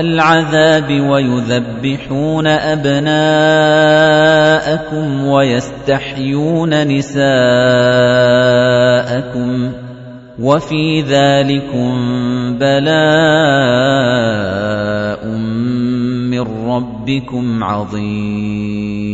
الْعَذَابِ وَيُذَبِّحُونَ أَبْنَاءَكُمْ وَيَسْتَحْيُونَ نِسَاءَكُمْ وَفِي ذَلِكُمْ بَلَاءٌ مِّن رَّبِّكُمْ عَظِيمٌ.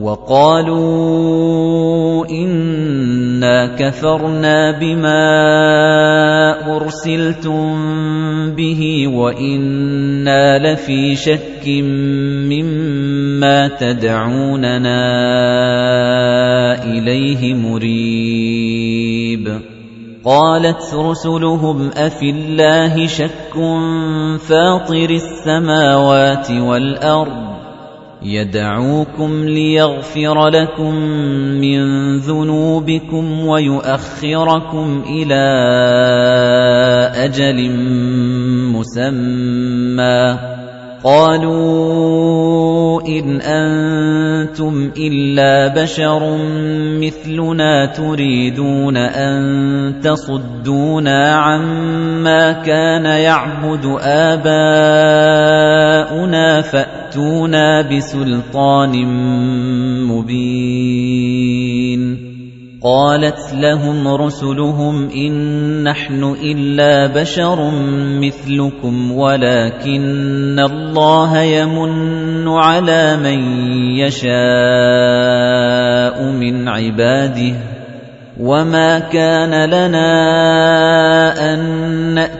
وَقَالُوا إِنَّا كَفَرْنَا بِمَا أُرْسِلْتُم بِهِ وَإِنَّا لَفِي شَكٍّ مِّمَّا تَدْعُونَنَا إِلَيْهِ مُرِيبٍ. قَالَتْ رُسُلُهُمْ أَفِي اللَّهِ شَكٌّ فَاطِرِ السَّمَاوَاتِ وَالْأَرْضِ يَدْعُوكُمْ لِيَغْفِرَ لَكُم مِّن ذُنُوبِكُمْ وَيُؤَخِّرَكُمْ إِلَىٰ أَجَلٍ مُّسَمًّى. قَالُوا إِنْ أَنتُمْ إِلَّا بَشَرٌ مِّثْلُنَا تُرِيدُونَ أَن تَصُدُّونَا عَمَّا كَانَ يَعْبُدُ آبَاؤُنَا فَأْتُونَا بِسُلْطَانٍ مُّبِينٍ. قالت لهم رسلهم إن نحن إلا بشر مثلكم ولكن الله يمن على من يشاء من عباده. وما كان لنا أن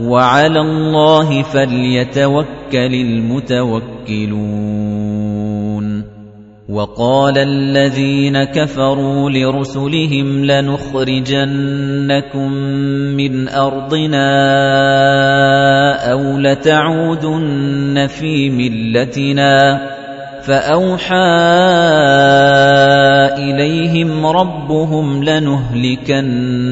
وعلى الله فليتوكل المتوكلون. وقال الذين كفروا لرسلهم لنخرجنكم من أرضنا أو لتعودن في ملتنا. فأوحى إليهم ربهم لنهلكن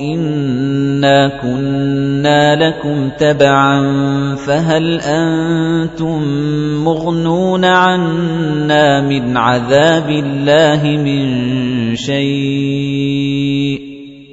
إِنَّا كُنَّا لَكُمْ تَبَعًا فَهَلْ أَنتُم مُّغْنُونَ عَنَّا مِنْ عَذَابِ اللَّهِ مِن شَيْءٍ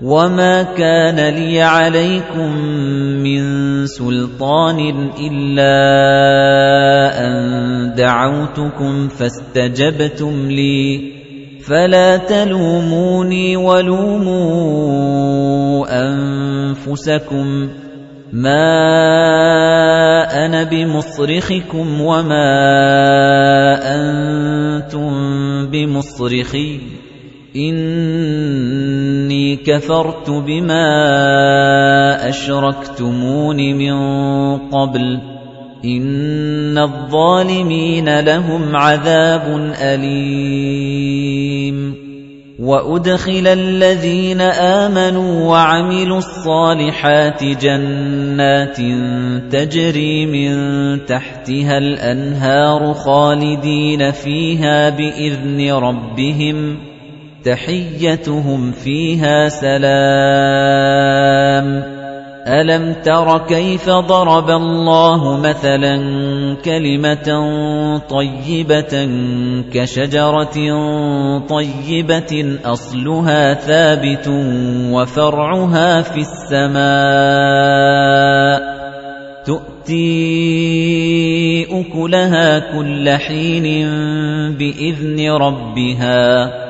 وَمَا كَانَ لِيَ عَلَيْكُمْ مِنْ سُلْطَانٍ إِلَّا أَنْ دَعَوْتُكُمْ فَاسْتَجَبْتُمْ لِي فَلَا تَلُومُونِي وَلُومُوا أَنفُسَكُمْ مَا أَنَا بِمُصْرِخِكُمْ وَمَا أَنْتُمْ بِمُصْرِخِي إِنِّي كَفَرْتُ بِمَا أَشْرَكْتُمُونِ مِن قَبْلُ. إِنَّ الظَّالِمِينَ لَهُمْ عَذَابٌ أَلِيمٌ. وَأُدْخِلَ الَّذِينَ آمَنُوا وَعَمِلُوا الصَّالِحَاتِ جَنَّاتٍ تَجْرِي مِن تَحْتِهَا الْأَنْهَارُ خَالِدِينَ فِيهَا بِإِذْنِ رَبِّهِمْ. تَحِيَّتُهُمْ فِيهَا سَلَامٌ. أَلَمْ تَرَ كَيْفَ ضَرَبَ اللَّهُ مَثَلًا كَلِمَةً طَيِّبَةً كَشَجَرَةٍ طَيِّبَةٍ أَصْلُهَا ثَابِتٌ وَفَرْعُهَا فِي السَّمَاءِ. تُؤْتِي أُكُلَهَا كُلَّ حِينٍ بِإِذْنِ رَبِّهَا.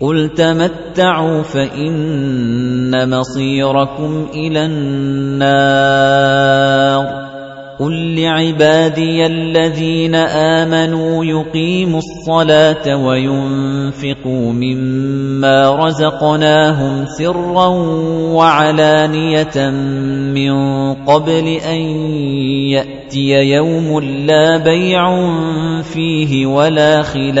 قُلْ تَمَتَّعُوا فَإِنَّ مَصِيرَكُمْ إِلَى النَّارِ قُل لِّعِبَادِيَ الَّذِينَ آمَنُوا يُقِيمُوا الصَّلَاةَ وَيُنفِقُوا مِمَّا رَزَقْنَاهُمْ سِرًّا وَعَلَانِيَةً مِّن قَبْلِ أَن يَأْتِيَ يَوْمٌ لَّا بَيْعٌ فِيهِ وَلَا خِلَالٌ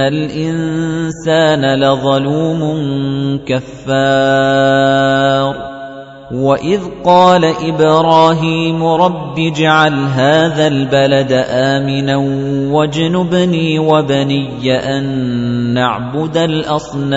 الْإِنسَانَ لَظَلُومٌ كَفَّارٌ وَإِذْ قَالَ إِبْرَاهِيمُ رَبِّ اجْعَلْ هَذَا الْبَلَدَ آمِنًا وَاجْنُبْنِي وَبَنِيَّ أَن نَّعْبُدَ الْأَصْنَامَ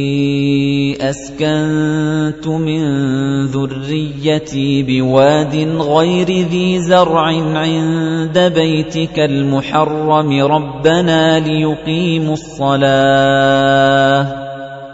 أَسْكَنتُ مِن ذُرِّيَّتِي بِوَادٍ غَيْرِ ذِي زَرْعٍ عِندَ بَيْتِكَ الْمُحَرَّمِ. رَبَّنَا لِيُقِيمُوا الصَّلَاةَ.